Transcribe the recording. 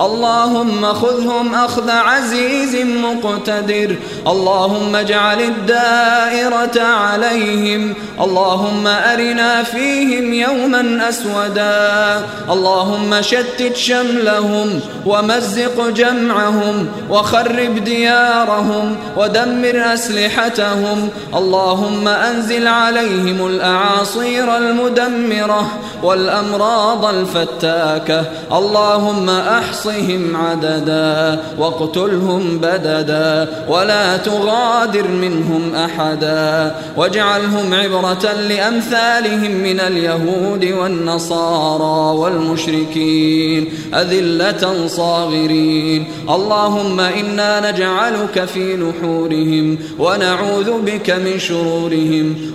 اللهم خذهم أخذ عزيز مقتدر. اللهم اجعل الدائرة عليهم. اللهم أرنا فيهم يوما أسودا. اللهم شتت شملهم ومزق جمعهم وخرب ديارهم ودمر أسلحتهم. اللهم أنزل عليهم الأعاصير المدمرة. والأمراض الفتاكة. اللهم أحصهم عددا واقتلهم بددا ولا تغادر منهم أحدا. واجعلهم عبرة لأمثالهم من اليهود والنصارى والمشركين. أذلة صاغرين. اللهم إنا نجعلك في نحورهم ونعوذ بك من شرورهم.